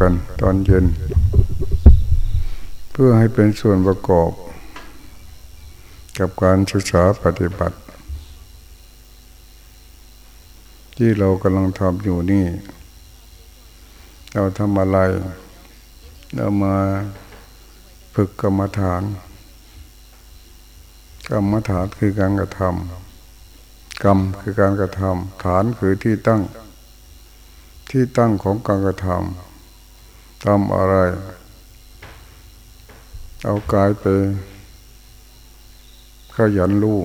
กัน ตอนเย็น เพื่อให้เป็นส่วนประกอบ กับการศึกษาปฏิบัติ ที่เรากำลังทำอยู่นี่ เราทำอะไร เรามาฝึกกรรมฐาน กรรมฐานคือการกระทำกรรมคือการกระทำฐานคือที่ตั้งที่ตั้งของการกระทำ ทำอะไร เอากายไปขยันรู้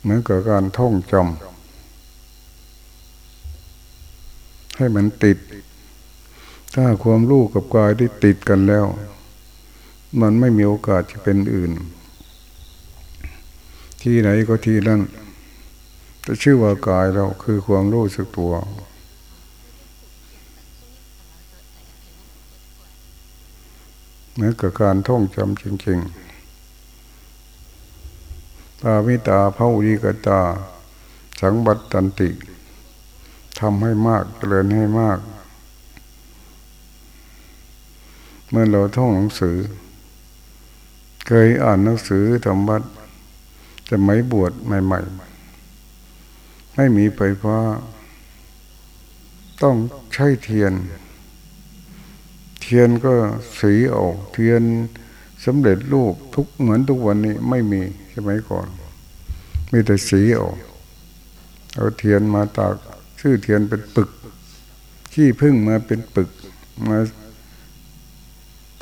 เหมือนกับการท่องจำให้มันติด ถ้าความรู้กับกายได้ติดกันแล้ว มันไม่มีโอกาสจะเป็นอื่น ที่ไหนก็ที่นั่นแต่ชื่อว่ากายเราคือความรู้สึกตัว เหมือนกับการท่องจำจริงๆตาวิตาพระอุริกตา สังบัตตันติทำให้มากเจริญให้มาก เมื่อเราท่องหนังสือ เคยอ่านหนังสือธรรมะจะไม่บวชใหม่ๆ ไม่มีไฟฟ้า ต้องใช้เทียน ทียนก็สีออกเทียนสำเร็จรูปทุกเหมือนทุกวันนี้ไม่มีใช่ไหมก่อน มีแต่สีออก เอาเทียนมาตากชื่อเทียนเป็นปึก ขี้พึ่งมาเป็นปึกมา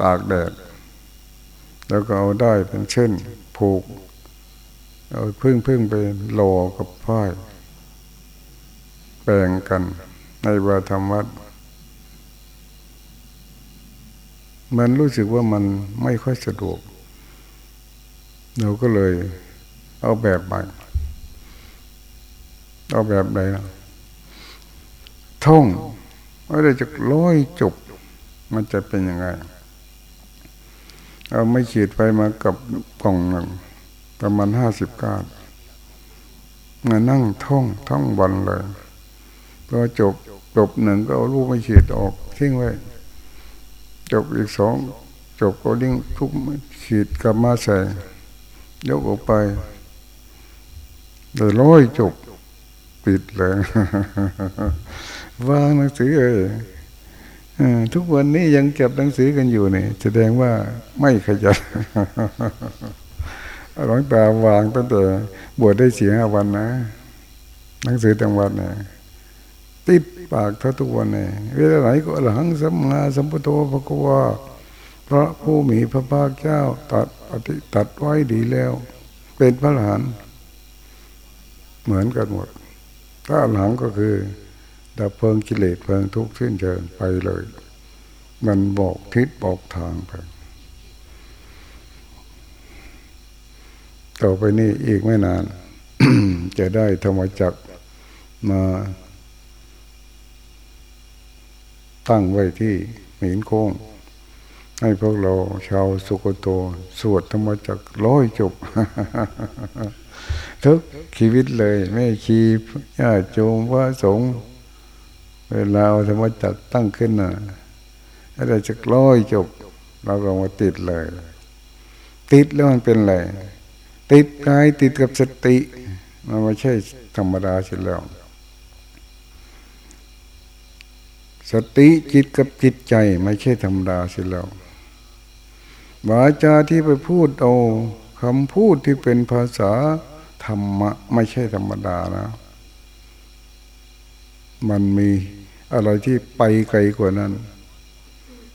ตากแดด แล้วก็เอาได้เป็นเช่น ผูก เอาพึ่งพึ่งไปโลกับฝ้ายแบ่งกันในวาธรรมวัด มันรู้สึกว่ามันไม่ค่อยสะดวก เราก็เลยเอาแบบใหม่เอาแบบไหนะท่องว่าได้จะร้อยจบ มันจะเป็นยังไง เอาไม่ขีดไฟมากับกล่องหนึ่งประมาณห้าสิบก้านมานั่งท่องท่องวันเลยพอจบจบหนึ่งก็เอาลูกไม่ขีดออกทิ้งไว้ จบอีกสองจบก็ดิ้งทุกขีดกลับมาใส่ยกออกไปเลยร้อยจบปิดเลย วางหนังสือเออทุกวันนี้ยังเก็บหนังสือกันอยู่เนี่ยแสดงว่าไม่ขยันหลวงตาวางตั้งแต่บวชได้สี่ห้าวันนะ หนังสือต่างวันนี่ย ติดปากทั้งทุกวันเนี่ยเวลาไหนก็หลังสัมมาสัมพุทโธพระกวาพระผู้มีพระภาคเจ้าตัดปฏิตัดไว้ดีแล้ว เป็นพระหลานเหมือนกันหมด ถ้าหลังก็คือดับเพลิงกิเลสเพลิงทุกข์สิ้นเชิงไปเลย มันบอกทิศบอกทางไปต่อไปนี้อีกไม่นาน จะได้ธรรมจักมา ตั้งไว้ที่หมินโค้งให้พวกเราชาวสุโกโตสวดธรรมจักร้อยจบทุกชีวิตเลย ไม่ชีญาโจมว่าสงฆ์เวลาธรรมจักตั้งขึ้นน่ะถ้าเราจะร้อยจบ เราก็มาติดเลย ติดแล้วมันเป็นอะไรติดกายติดกับสติ มันไม่ใช่ธรรมดาเช่แล้ว สติจิตกับจิตใจไม่ใช่ธรรมดาเช่แล้ววาจาที่ไปพูดเอาคำพูดที่เป็นภาษาธรรมะ ไม่ใช่ธรรมดานะ มันมีอะไรที่ไปไกลกว่านั้น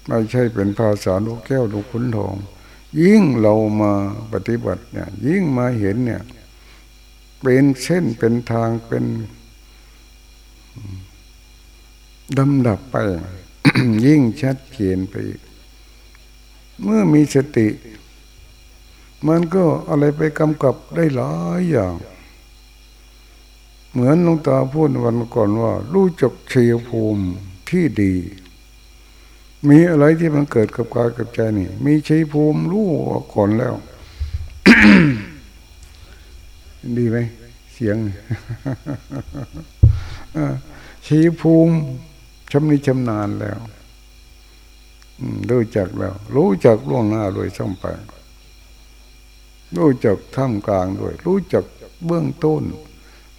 ไม่ใช่เป็นภาษาลูกแก้วลูกขุนทอง ยิ่งเรามาปฏิบัติเนี่ย ยิ่งมาเห็นเนี่ย เป็นเส้นเป็นทางเป็น ดำดับไป ยิ่งชัดเจนไป เมื่อมีสติ มันก็อะไรไปกำกับได้หลายอย่าง เหมือนหลวงตาพูดวันก่อนว่า รู้จักชัยภูมิที่ดี มีอะไรที่มันเกิดกับกายกับใจนี่ มีชัยภูมิรู้ก่อนแล้ว ดีไหมเสียงชัยภูมิ ชำนิชำนาญแล้วรู้จักแล้ว รู้จักล่วงหน้าโดยส่งไป รู้จักท่ามกลางด้วย รู้จักเบื้องต้น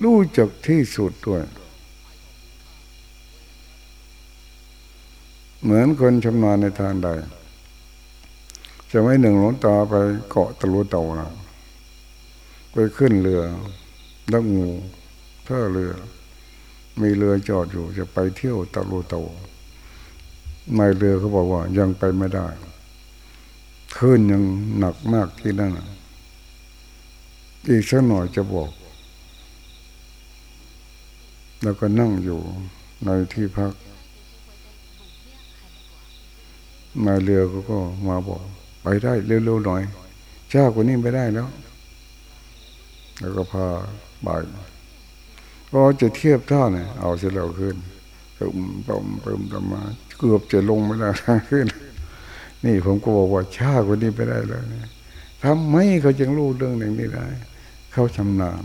รู้จักที่สุดด้วย เหมือนคนชำนาญในทางใด จะไม่หนึ่งหลงตาไปเกาะตะลุเต่านะไปขึ้นเรือดักงูเท่าเรือ มีเรือจอดอยู่จะไปเที่ยวตะลุเต่าไม่เรือเขาบอกว่ายังไปไม่ได้ขึ้นยังหนักมากที่นั่นอีกสักหน่อยจะบอก แล้วก็นั่งอยู่ในที่พักมาเรือเขาก็มาบอก ไปได้เร็วๆหน่อยช้ากว่านี้ไม่ได้แล้ว แล้วก็พาบ่าย ก็จะเทียบท่าเนี่ยเอาเสร็จแล้วขึ้นตึมต่มเติมต่มมา เกือบจะลงไม่ได้ทางขึ้น นี่ผมก็บอกว่าชากว่านี้ไปได้แล้วเนี่ยทำไมเขาจึงรู้เรื่องหนึ่งนี้ได้ เขาชำนาญ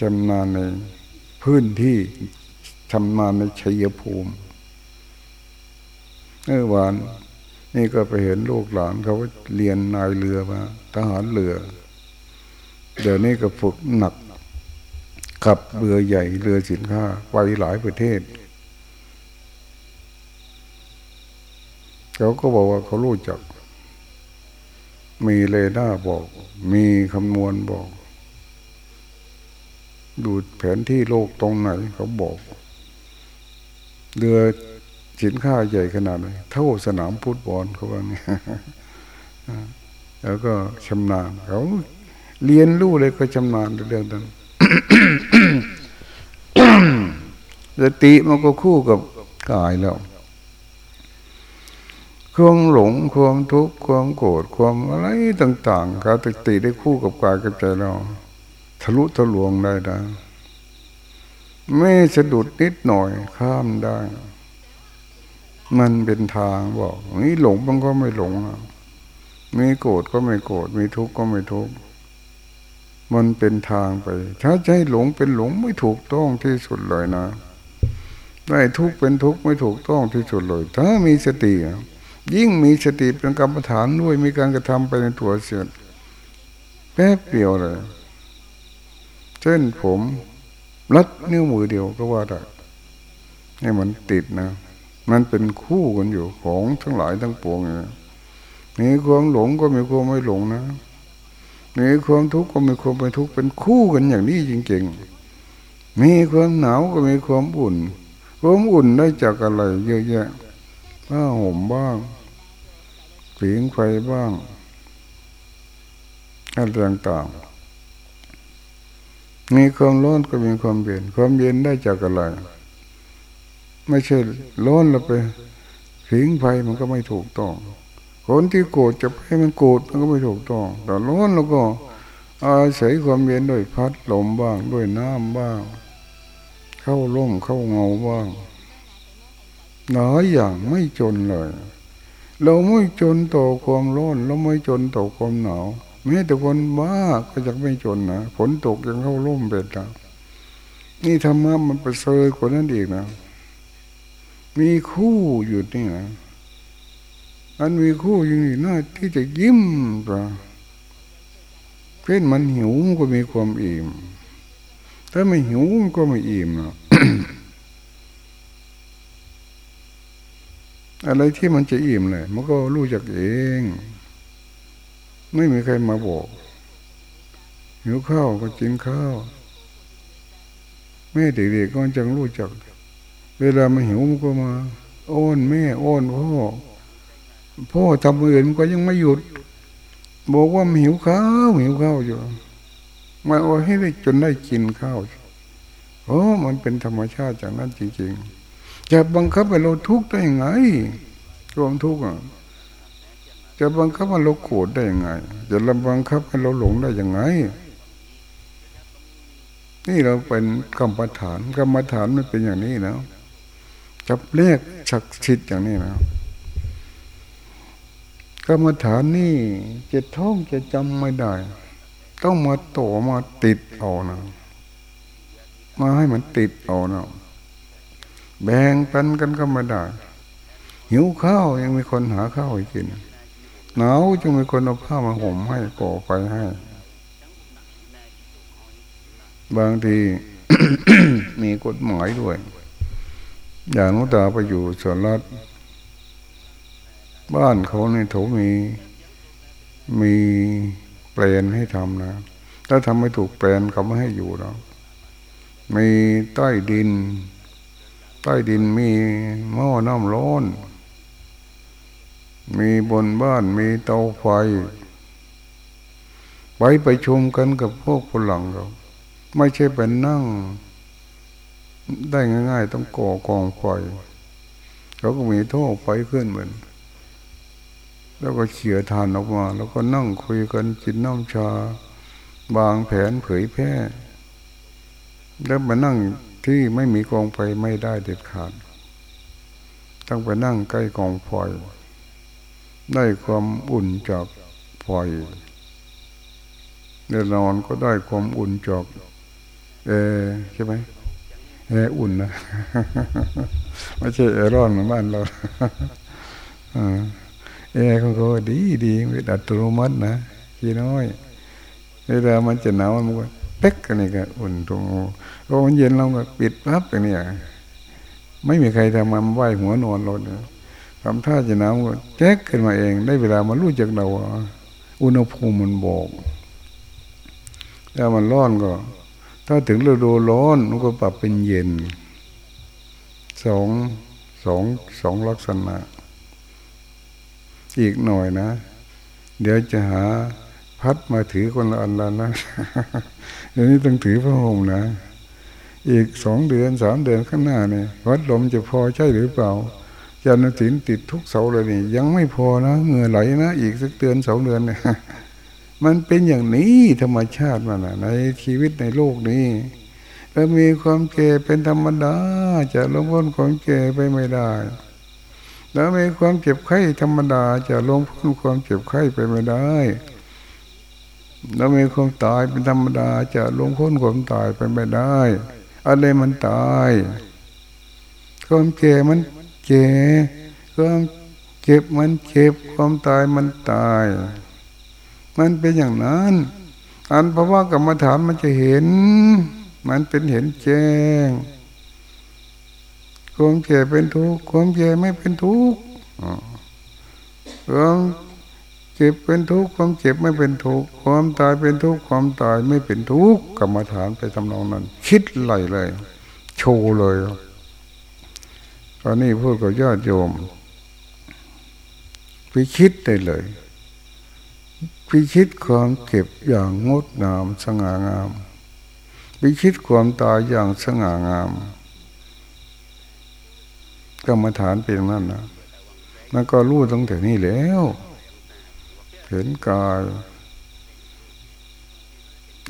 ชำนาญในพื้นที่ชำนาญในชัยภูมิเมื่อวาน นี่ก็ไปเห็นลูกหลานเขาเรียนนายเรือมาทหารเรือ เดี๋ยวนี้ก็ฝึกหนัก ขับเรือใหญ่เรือสินค้าไปหลายประเทศ เขาก็บอกว่าเขารู้จัก มีเรดาบอก มีคำนวณบอก ดูแผนที่โลกตรงไหน เขาบอก เรือสินค้าใหญ่ขนาดไหนเท่าสนามฟุตบอลเขาว่านี่แล้วก็ชำนาญเขาเรียนรู้เลยก็ชำนาญเรื่องนั้น สติมันก็คู่กับกายแล้วความหลงความทุกข์ความโกรธความอะไรต่างๆการสติได้คู่กับกายกับใจเรา ทะลุทะลวงได้นะไม่สะดุดนิดหน่อยข้ามได้ มันเป็นทางบอกนี่หลงมันก็ไม่หลงมีโกรธก็ไม่โกรธมีทุกข์ก็ไม่ทุกข์มันเป็นทางไป ถ้าใจหลงเป็นหลงไม่ถูกต้องที่สุดเลยนะ ได้ทุกเป็นทุกไม่ถูกต้องที่สุดเลย ถ้ามีสติ ยิ่งมีสติเป็นกรรมฐานด้วยมีการกระทำไปในตัวเสียแป๊บเดียวเลย เช่นผมรัดนิ้วมือเดียวก็ว่าได้ให้มันติดนะ มันเป็นคู่กันอยู่ของทั้งหลายทั้งปวงมีความหลงก็มีความไม่หลงนะ มีความทุกข์ก็มีความไม่ทุกข์เป็นคู่กันอย่างนี้จริงๆ มีความหนาวก็มีความอุ่น ความอุ่นได้จากอะไร เยอะแยะผ้าห่มบ้างผิงไฟบ้างอะไรต่างๆมีความร้อนก็มีความเย็น ความเย็นได้จากอะไร ไม่ใช่ร้อนแล้วไปผิงไฟมันก็ไม่ถูกต้อง คนที่โกรธจะให้มันโกรธมันก็ไม่ถูกต้อง แต่ร้อนแล้วก็อาศัยความเย็นด้วยพัดลมบ้างด้วยน้ำบ้าง เข้าร่มเข้าเงาบ้างหลายอย่างไม่จนเลย เราไม่จนต่อความร้อนเราไม่จนต่อความหนาวแม้แต่คนบ้าก็จะไม่จนนะฝนตกยังเข้าร่มเป็ดนะนี่ธรรมะมันประเสริฐกว่านั้นอีกนะ มีคู่อยู่นี่นะอันมีคู่อยู่นี่น่าที่จะยิ้มปะเพื่อนมันหิวก็มีความอิ่ม ถ้าไม่หิวก็ไม่อิ่มนะอะไรที่มันจะอิ่มเลยมันก็รู้จักเอง ไม่มีใครมาบอกหิวข้าวก็กินข้าวแม่เด็กๆก็จังรู้จัก เวลามาหิวมันก็มาอ้อนแม่อ้อนพ่อพ่อทำอื่นก็ยังไม่หยุด บอกว่าหิวข้าวหิวข้าวอยู่ มาเอาให้ได้จนได้กินข้าวโอ้มันเป็นธรรมชาติจากนั้นจริงๆจะบังคับให้เราทุกข์ได้ยังไงรวมทุกข์จะบังคับให้เราโกรธได้ยังไง จะลำบังคับให้เราหลงได้ยังไง นี่เราเป็นกรรมฐานกรรมฐานมันเป็นอย่างนี้นะจับเลขฉักชิดอย่างนี้นะกรรมฐานนี่จะท่องจะจำไม่ได้ ต้องมาโตมาติดเอานะมาให้มันติดเอานะแบ่งปันกันก็ไม่ได้หิวข้าวยังมีคนหาข้าวให้กินหนาวจึงมีคนเอาผ้ามาห่มให้ก่อไฟให้ บางทีมีกฎหมายด้วย อย่างนุตาไปอยู่สวนรัฐบ้านเขาในโถมีมี ปลนให้ทำนะ ถ้าทำไม่ถูกแปลนเขาไม่ให้อยู่แล้วมีใต้ดิน ใต้ดินมีหม้อน้ำร้อน มีบนบ้านมีเตาไฟ ไปไปชมกันกับพวกฝรั่งเรา ไม่ใช่ไปนั่ง ได้ง่าย ๆ ต้องก่อกองไฟเขาก็มีท่อไฟขึ้นเหมือน แล้วก็เขี่ยทานออกมา แล้วก็นั่งคุยกันกินน้ำชา บางแผนเผยแพร่แล้วมานั่งที่ไม่มีกองไฟไม่ได้เด็ดขาด ต้องไปนั่งใกล้กองไฟได้ความอุ่นจากไฟเดินนอนก็ได้ความอุ่นจากเอใช่ไหมแออุ่นนะไม่ใช่แอร้อนเหมือนบ้านเราอ่า แอเขาก็ดีดีไม่ดัตโนมัตินะขี้น้อยเวลามันจะหนาวมันก็เป๊กกันนี่ก็อุ่นตรงพอมันเย็นเราก็ปิดปั๊บอย่างนี้ไม่มีใครทำมันไหวหัวนอนรถทำท่าจะหนาวก็แจ๊กขึ้นมาเอง ได้เวลามันรู้จักเราอุณหภูมิมันบอกถ้ามันร้อนก็ ถ้าถึงฤดูร้อนมันก็ปรับเป็นเย็นสองสองสองลักษณะ อีกหน่อยนะ เดี๋ยวจะหาพัดมาถือคนละอันละนะเดี๋ยวนี้ต้องถือพระห่มนะ อีกสองเดือนสามเดือนข้างหน้าเนี่ยวัดลมจะพอใช่หรือเปล่าจันทร์ถินติดทุกเสาเลยนี่ยังไม่พอนะเงื่อไหลนะอีกสักเดือนสองเดือนเนี่ยมันเป็นอย่างนี้ธรรมชาติมันนะในชีวิตในโลกนี้แล้วมีความเก่เป็นธรรมดาจะลงพ้นความเก่ไปไม่ได้ แล้วมีความเจ็บไข้ธรรมดาจะลงพ้นความเจ็บไข้ไปไม่ได้ แล้วมีความตายเป็นธรรมดาจะลงพ้นความตายไปไม่ได้ อะไรมันตาย ความเจ็บมันเจ็บความเจ็บมันเจ็บความตายมันตาย มันเป็นอย่างนั้น อันเพราะว่ากรรมฐานมันจะเห็น มันเป็นเห็นแจ้ง ความเจ็บเป็นทุกข์ความเจ็บไม่เป็นทุกข์ความเจ็บเป็นทุกข์ความเจ็บไม่เป็นทุกข์ความตายเป็นทุกข์ความตายไม่เป็นทุกข์กรรมฐานไปทำนองนั้น คิดไหลเลย โชว์เลยตอนนี้พูดกับญาติโยมพิคิดได้เลยพิคิดความเก็บอย่างงดงามสง่างามพิคิดความตายอย่างสง่างาม กรรมฐานเป็นนั่นนะมันก็รู้ตั้งแต่นี้แล้ว เห็นกาย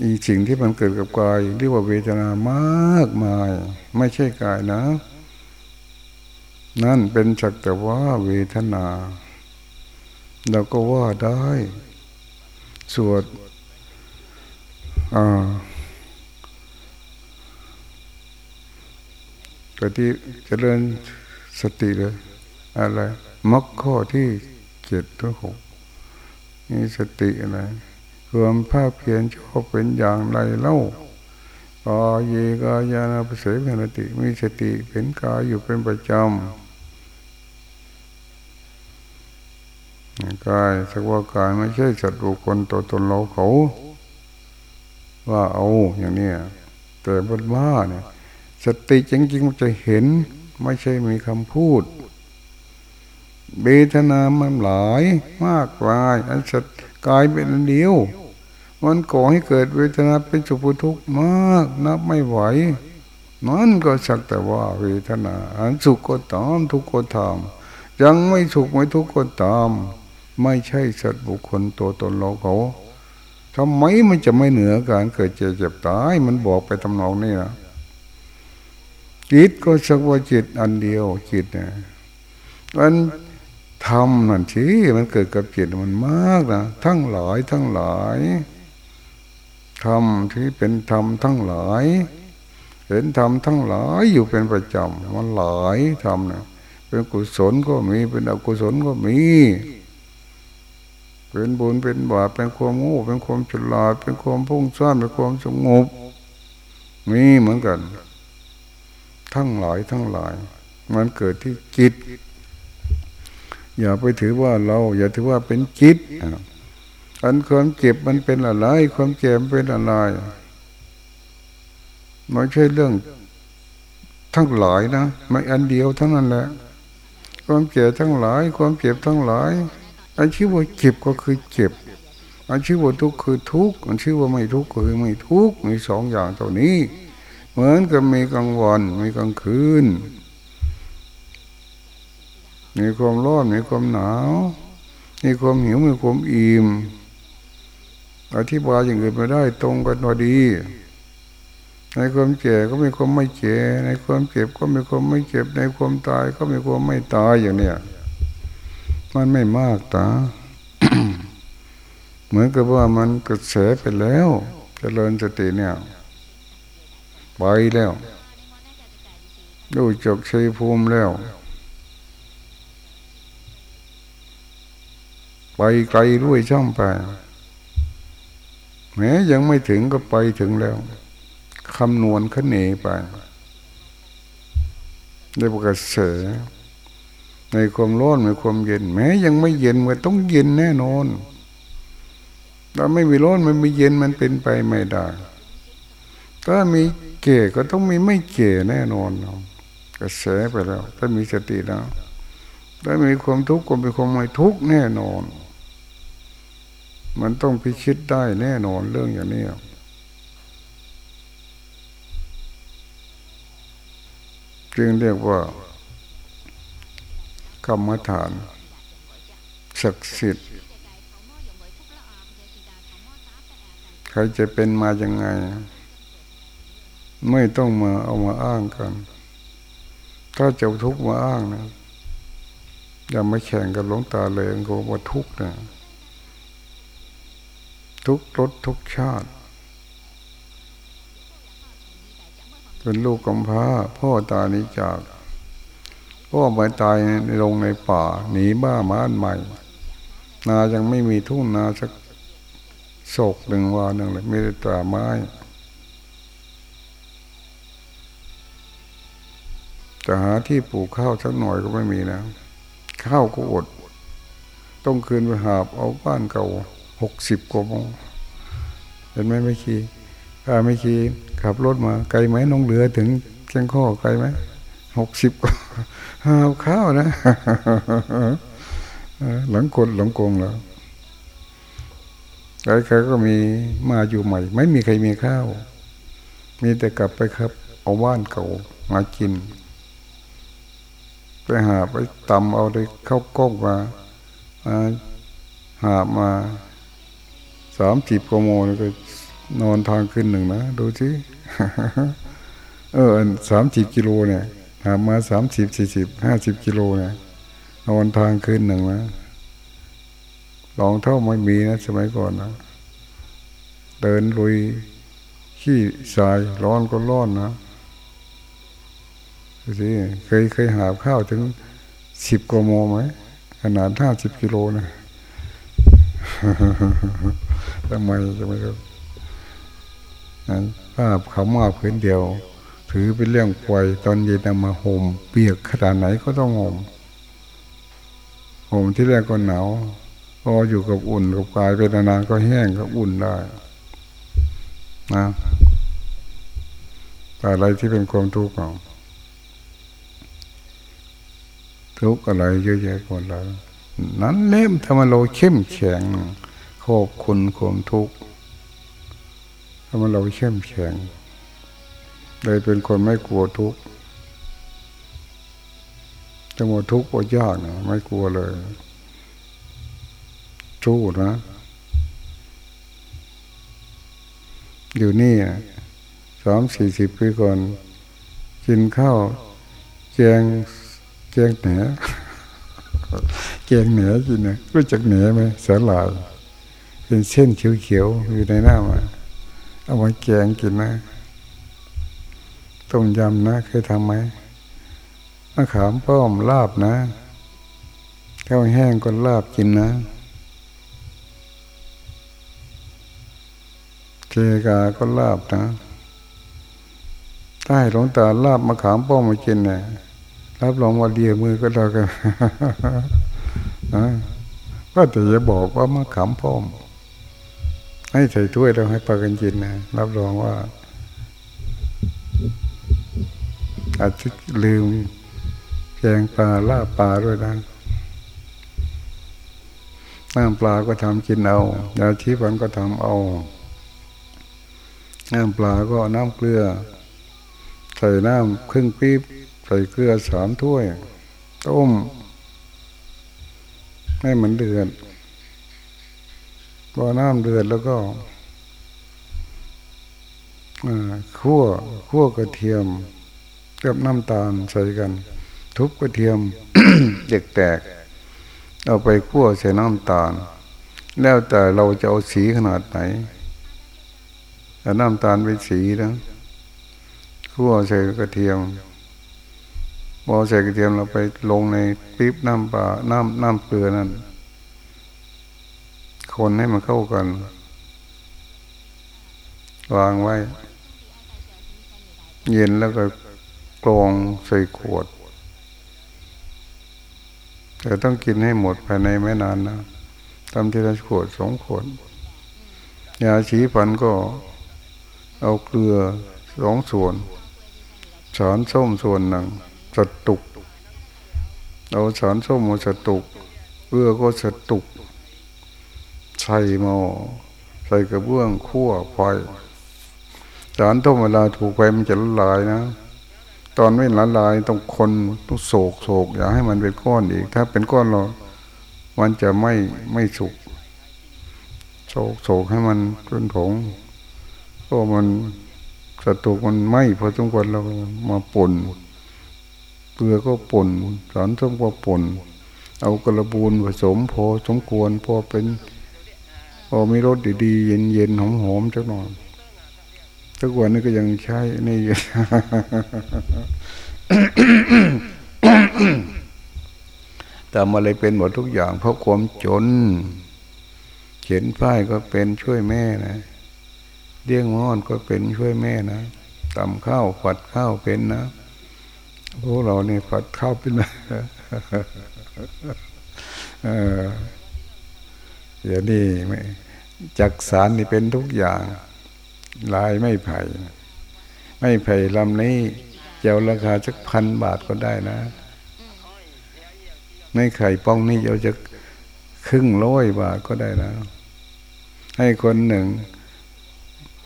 อีสิ่งที่มันเกิดกับกายเรียกว่าเวทนามากมาย ไม่ใช่กายนะ นั่นเป็นจักแต่ว่าเวทนาเราก็ว่าได้ สวดอ่าก็ที่เจริญ สติเลย อะไรมักข้อที่เจ็ดถึงหกมีสติอะไรความภาคเพียรชอบเป็นอย่างไรเล่ากาเยกายานาปเสเพนติมีสติเป็นกายอยู่เป็นประจำกายสักว่ากายไม่ใช่สัตว์บุคคลตัวตนเราเขา ว่าเอาอย่างนี้แต่บนว่าเนี่ย สติจริงๆมันจะเห็น ไม่ใช่มีคำพูดเบทนามันหลายมากกายอันสัตกายเป็นอันเดียว มันก่อให้เกิดเวทนาเป็นสุภทุกข์มากนับไม่ไหวมันก็สักแต่ว่าเวทนา อันสุขก็ตามทุกข์ก็ตามยังไม่สุขไม่ทุกข์ก็ตาม ไม่ใช่สัตว์บุคคลตัวตนเราเขาทำไมมันจะไม่เหนือการเกิดเจ็บเจ็บตายมันบอกไปทำนองนี้นะ จิตก็สักว่าจิตอันเดียวจิตเนี่ยมันธรรมนั่นที่มันเกิดกับจิตมันมากนะทั้งหลายทั้งหลายธรรมที่เป็นธรรมทั้งหลาย เห็นธรรมทั้งหลายอยู่เป็นประจำมันหลายธรรมนะเป็นกุศลก็มีเป็นอกุศลก็มี เป็นบุญเป็นบาปเป็นความง่เป็นความฉลาดเป็นความพุ่งซ่านเป็นความสงบมีเหมือนกัน ทั้งหลายทั้งหลาย มันเกิดที่จิต อย่าไปถือว่าเรา อย่าถือว่าเป็นจิตอันความเจ็บมันเป็นอะไร ความเจ็บเป็นอะไรไม่ใช่เรื่องทั้งหลายนะไม่อันเดียวทั้งนั้นแหละความเจ็บทั้งหลาย ความเจ็บทั้งหลายอันชื่อว่าเจ็บก็คือเจ็บอันชื่อว่าทุกข์คือทุกข์อันชื่อว่าไม่ทุกข์ก็คือไม่ทุกข์มีสองอย่างเท่านี้ เหมือนกับมีกลางวันมีกลางคืน มีความร้อนมีความหนาว มีความหิวมีความอิ่มอธิบายอย่างอื่นไม่ได้ตรงกันพอดี ในความเจ็บก็มีความไม่เจ็บในความเจ็บก็มีความไม่เจ็บ ในความตายก็มีความไม่ตายอย่างเนี้ยมันไม่มากตาเหมือนกับว่ามันกระแสไปแล้วจเจริญสติเนี่ย ไปแล้วดูจบชัยภูมิแล้ว ไปไกลด้วยช่องไปแม้ยังไม่ถึงก็ไปถึงแล้วคำนวณขเนไปในประกาศเสในความร้อนในความเย็น แม้ยังไม่เย็นมันต้องเย็นแน่นอนถ้าไม่มีร้อนมันไม่เย็นมันเป็นไปไม่ได้ ถ้ามีเก่ก็ต้องมีไม่เก่แน่นอนกระแสไปแล้ว ถ้ามีสติแล้วถ้ามีความทุกข์ก็มีความไม่ทุกข์แน่นอน มันต้องพิชิตได้แน่นอนเรื่องอย่างนี้จึงเรียกว่ากรรมฐานศักดิ์สิทธิ์ใครจะเป็นมายังไง ไม่ต้องมาเอามาอ้างกัน ถ้าจะทุกข์มาอ้างนะอย่ามาแข่งกับหลวงตาเลยก็ว่าทุกข์นะทุกรถทุกชาติ เป็นลูกกำพร้าพ่อตายนี้จากพ่อไปตายลงในป่า หนีบ้าม้านใหม่ นายังไม่มีทุ่งนาสักโศกหนึ่งวาหนึ่งเลยไม่ได้ตราไม้ จะหาที่ปลูกข้าวสักหน่อยก็ไม่มีนะข้าวก็อด ต้องคืนไปหาบเอาบ้านเก่าหกสิบกว่าโมงเห็นไหมไม่ขี้ข้าไม่ขี้ขับรถมา ไกลไหมน้องเหลือถึงเชียงข้อไกลไหมหกสิบหาข้าวนะหลังกดหลังโกงแล้วใครๆก็มีมาอยู่ใหม่ ไม่มีใครมีข้าว มีแต่กลับไปครับ เอาว่านเก่ามากิน ไปหาไปตำเอาได้เข้าก้องมาหามาสามจีบกโมแล้วก็นอนทางขึ้นหนึ่งนะดูสิเออสามสิบกิโลเนี่ยหามาสามสิบสี่สิบห้าสิบกิโลเนี่ยนอนทางขึ้นหนึ่งนะลองเท่าไม่มีนะสมัยก่อนนะเดินลุยขี้ทรายร้อนก็ร้อนนะ สิเคยเคยหาข้าวถึงสิบกโมไหมขนาดห้าสิบกิโลนะทำไมจะไม่รู้ผ้าเขามาพื้นเดียว ถือเป็นเรื่องควยตอนเย็นมาห่มเปียกขนาดไหนก็ต้องห่มห่มที่แรกก็หนาวพออยู่กับอุ่นกับกายเป็นนานก็แห้งก็อุ่นได้นะแต่อะไรที่เป็นความทุกข์เรา ทุกข์อะไรเยอะแยะหมดแล้วนั้นเล่มทำให้เราเข้มแข็งขอบคุณความทุกข์ทำให้เราเข้มแข็งเลยเป็นคนไม่กลัวทุกข์จะหมทุกข์ก็ยากนะไม่กลัวเลยสู้นะอยู่นี่สามสี่สิบปีก่อนกินข้าวแกง แกงเหนือแกงเหนือกินนะรู้จักเหนือไหมสาหร่ายเป็นเส้นเขียวๆอยู่ในหน้ามาเอาไว้แกงกินนะต้มยำนะเคยทำไหมมะขามป้อมลาบนะข้าวแห้งก็ลาบกินนะเจกาก็ลาบนะถ้าให้หลวงตาลาบมะขามป้อมมากินเนี่ย รับรองว่าเดียมือก็แล้กันนะก็แต่จะบอกว่ามะขามป้อม ให้ใส่ถ้วยแล้วให้ปากันกินนะรับรองว่า อาจจะลืมแกงปลาล่าปลาด้วยนะน้ำปลาก็ทำกินเอายาชีฟันก็ทำเอาน้ำปลาก็น้ำเกลือ ใส่น้ำครึ่งปี๊บ ใส่เกลือสามถ้วย ต้ม ให้มันเดือดพอน้ำเดือดแล้วก็คั่วคั่วกระเทียมกับน้ำตาลใส่กัน ทุบกระเทียมเด็กแตก เอาไปคั่วใส่น้ำตาล แล้วแต่เราจะเอาสีขนาดไหนแต่น้ำตาลเป็นสีนะคั่วใส่กระเทียม พอใส่กระเทียมเราไปลงในปิ๊บน้ำปลาน้ำน้ำเกลือนั่น คนให้มันเข้ากัน วางไว้ เย็นแล้วก็กรองใส่ขวด แต่ต้องกินให้หมดภายในไม่นานนะทำทีละขวดสองขวดยาฉีฟันก็เอาเกลือสองส่วนสารส้มส่วนหนึ่ง สตุกเอาสารส้มมาสตุกเกลือก็สตุกใส่หม้อใส่กระเบื้องคั่วไฟสารต้มเวลาถูกไฟมันจะละลายนะ ตอนไม่ละลายต้องคนต้องโศกโศกอย่าให้มันเป็นก้อนอีก ถ้าเป็นก้อนเรา มันจะไม่ไม่สุกโศกโศกให้มันเป็นผงก็มันสตุกมันไหมพอสมควรเรามาป่น เกลือก็ป่นสารส้มก็ป่น เอากระบูนผสมพอสมควรพอเป็นพอมีรสดีๆเย็นๆหอมๆจักหน่อยทุกวันนี้ก็ยังใช้นี่แต่มาเลยเป็นหมดทุกอย่าง เพราะความจน เขียนป้ายก็เป็นช่วยแม่นะเลี้ยงม้อนก็เป็นช่วยแม่นะตำข้าวฝัดข้าวเป็นนะ พวกเราเนี่ยฝัดข้าวเป็นเดี๋ยวนี้ไม่จักสารนี่เป็นทุกอย่างลายไม่ไผ่ไม่ไผ่ลำนี้เจ้าราคาสักพันบาทก็ได้นะไม่ไข่ป้องนี่เราจะครึ่งร้อยบาทก็ได้นะ ให้คนหนึ่ง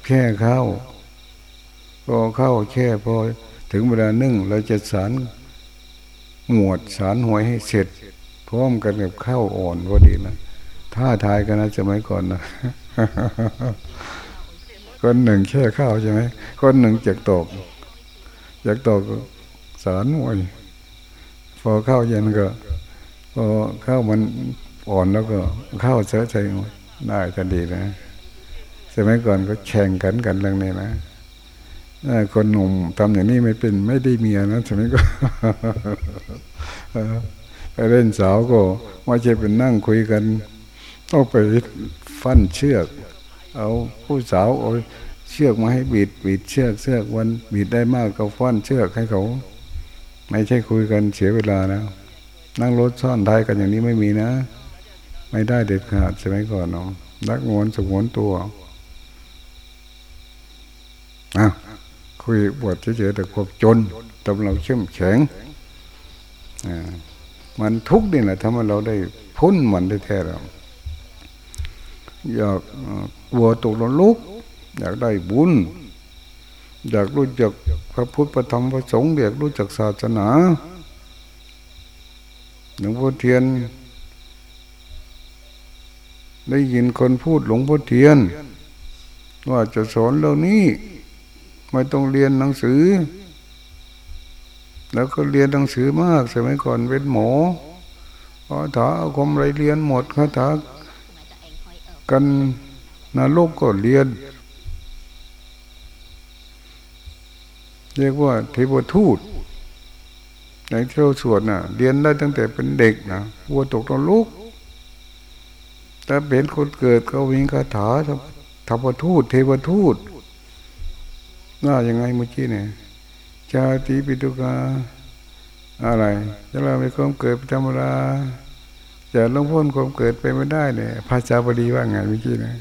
แค่ข้าวพอเข้าแค่พอ ถึงเวลานึ่งเราจะสารหมวดสารหวยให้เสร็จ พร้อมกันกับข้าวอ่อนพอดีนะท่าทายกันนะสมัยก่อนนะคนหนึ่งแค่ข้าวใช่ไหมคนหนึ่งจากตกจากตกสารหวยพอข้าวเย็นก็พอข้าวมันอ่อนแล้วก็ข้าวเสือใจได้ทันดีนะสมัยก่อนก็แข่งกันกันเรื่องนี้นะ คนหนุ่มทำอย่างนี้ไม่เป็นไม่ได้เมียนะสมัยก่อนไปเล่นสาวก็ว่าจะเป็นนั่งคุยกันต้องไปฟันเชือก เอาผู้สาวเอาเชือกมาให้บีดบีดเชือกเชือกวันบีดได้มากก็ฟันเชือกให้เขา ไม่ใช่คุยกันเสียเวลานะนั่งรถซ่อนท้ายกันอย่างนี้ไม่มีนะ ไม่ได้เด็ดขาดใช่ไหมก่อนเนาะรักงวนสงวนตัวอะ คุยบวชเฉยๆแต่ความจนทำเราเข้มแข็งมันทุกข์นี่แหละทำให้เราได้พ้นมันได้แท้เราอยากกลัวตกนรกอยากได้บุญ อยากรู้จักพระพุทธพระธรรมพระสงฆ์อยากรู้จักศาสนาหลวงพ่อเทียน ได้ยินคนพูดหลวงพ่อเทียน ว่าจะสอนเรื่องนี้ ไม่ต้องเรียนหนังสือ แล้วก็เรียนหนังสือมากสมัยก่อนเป็นหมอพอถาเอาคมไรเรียนหมดคาถากันนรกก็เรียน เรียกว่าเทวทูตในที่เราสวดน่ะ เรียนได้ตั้งแต่เป็นเด็กนะวัวตกนรกถ้าเป็นคนเกิดก็วิ่งคาถาธรรมทูต เทวทูต น่ายังไงเมื่อกี้เนี่ยชาติปิตุกาอะไรจะเราไปความเกิดธรรมดาจะลงพ้นความเกิดไปไม่ได้เนี่ยภาษาบาลีว่าไงเมื่อกี้เนี่ย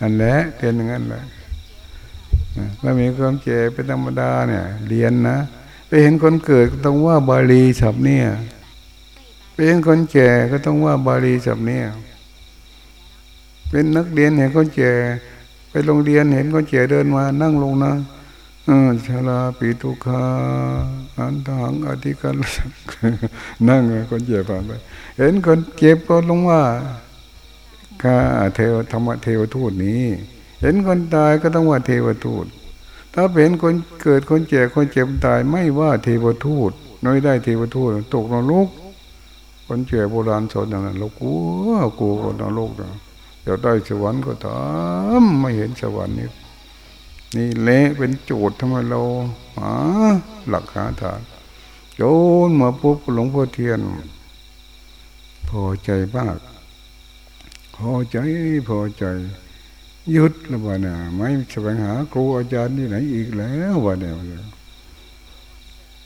อันแหละเป็นอย่างนั้นแหละถ้ามีความเจ็บเป็นธรรมดาเนี่ย เรียนนะไปเห็นคนเกิดก็ต้องว่าบาลีฉับเนี่ยไปเห็นคนแก่ก็ต้องว่าบาลีฉับเนี่ยเป็นนักเรียนเห็นคนแก่ไปโรงเรียนเห็นคนแก่เดินมานั่งลงนะ ชาลาปีตุคาอันทังอธิการนั่งคนแก่ผ่านไป เห็นคนเก็บก็ลงว่าข้าเทวธรรมเทวทูตนี้ เห็นคนตายก็ต้องว่าเทวทูต ถ้าเป็นคนเกิดคนแก่คนเจ็บตายไม่ว่าเทวทูตน้อยได้เทวทูตตกนรกคนแก่โบราณสอนอย่างนั้นเรากลัวกลัวนรกนะจะได้สวรรค์ก็ตาไม่เห็นสวรรค์นี่ นี่เละเป็นโจทย์ทำไมเราหาหลักหาฐานโจนมาปุ๊บหลวงพ่อเทียน พอใจมาก พอใจพอใจยุดแล้ววะเนี่ยไม่แสวงหาครูอาจารย์ที่ไหนอีกแล้ววะเนี่ย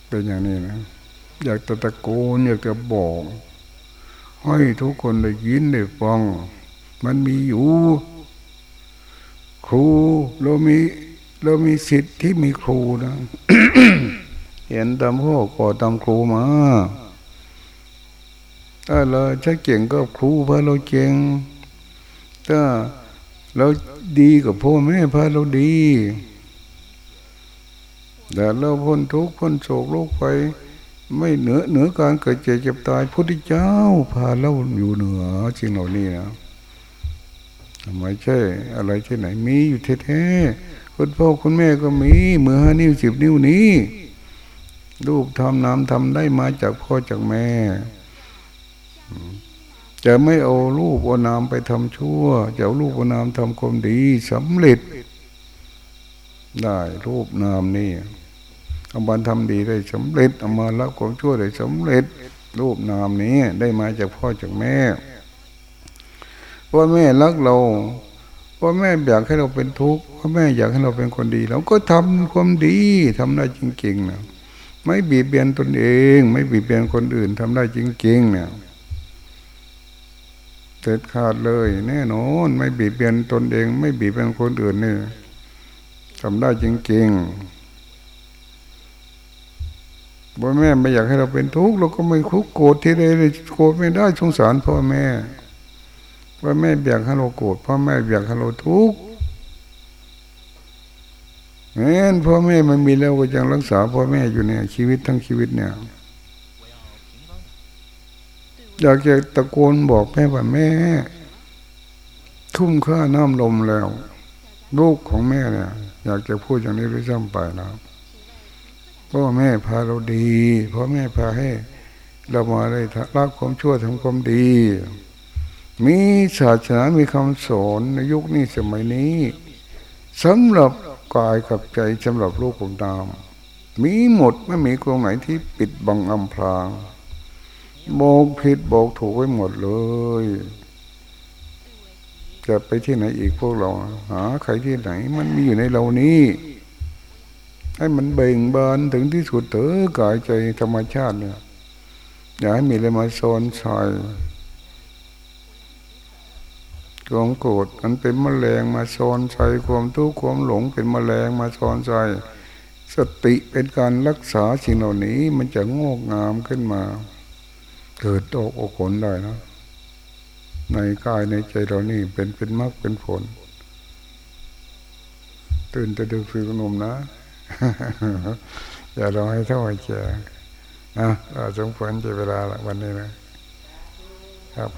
เป็นอย่างนี้นะ อยากตะตะโกนอยากจะบอกให้ทุกคนได้ยินได้ฟัง มันมีอยู่ ครูเรมี เรามีสิทธิ์ที่มีครูนะ เห็นตามพ่อก่อตามครูมาถ้าเราใช้เก่งก็ครูพาเราเก่งถ้าเราดีกับพ่อแม่พาเราดีแต่เราพ้นทุกข์พ้นโศกโรคไป ไม่เหนือเหนือการเกิดเจ็บเจ็บตายพุทธเจ้าพาเราอยู่เหนือจริงเหล่านี้นะไม่ใช่อะไรที่ไหนมีอยู่แท้ๆ คุณพ่อคุณแม่ก็มีมือห้านิ้วสิบนิ้วนี้ลูกทำน้ำทำได้มาจากพ่อจากแม่ จะไม่เอารูปเอานามไปทำชั่ว จะเอารูปเอานามทำความดีสำเร็จ ได้รูปนามนี่เอาบันทำดีได้สำเร็จเอามาละความชั่วได้สำเร็จ รูปนามนี้ได้มาจากพ่อจากแม่พ่อแม่รักเราพ่อแม่อยากให้เราเป็นทุกข์ พ่อแม่อยากให้เราเป็นคนดี เราก็ทำความดีทำได้จริงๆนะไม่บีบเบียนตนเอง ไม่บีบเบียนคนอื่นทำได้จริง ๆ เนี่ยเด็ดขาดเลย แน่นอนไม่บีบเบียนตนเอง ไม่บีบเบียนคนอื่นนี่ทำได้จริงๆพ่อแม่ไม่อยากให้เราเป็นทุกข์เราก็ไม่คุกโกรธที่ใดเลยโกรธไม่ได้สงสารพ่อแม่พ่อแม่อยากให้เราโกรธพ่อแม่อยากให้เราทุกข์ เห็นพ่อแม่มันมีแล้วก็ยังรักษาพ่อแม่อยู่เนี่ยชีวิตทั้งชีวิตเนี่ยอยากจะตะโกนบอกแม่ว่าแม่ ทุ่มค่าน้ำลมแล้ว ลูกของแม่เนี่ย อยากจะพูดอย่างนี้ด้วยซ้ำไปนะพ่อแม่พาเราดีพ่อแม่พาให้ เรามาได้ละความชั่วทำความดี มีศาสนามีคำสอนในยุคนี้สมัยนี้สำหรับ กายกับใจสำหรับลูกของตาม มีหมดไม่มีกรงไหนที่ปิดบังอำพรางบอกผิดบอกถูกไว้หมดเลย จะไปที่ไหนอีกพวกเรา หาใครที่ไหน มันมีอยู่ในเรานี้ให้มันเบ่งบานถึงที่สุดเถอะกายใจธรรมชาติเนี่ยอย่าให้มีอะไรมาซนใส่ ความโกรธมันเป็นมแมลงมาซ้อนใส่ความทุกข์ความหลงเป็นมแมลงมาซ้อนใส่สติเป็นการรักษาสิ่งเหล่านี้มันจะงอกงามขึ้นมา เกิดโตกอกผลได้นะในกายในใจเรานี่เป็นเป็นมรรคเป็นผล ตื่นจะดูฟิกนมนะอย่ารอให้เท่าไหร่แก่อะสมควรจะเวลาละวันนี้นะครับ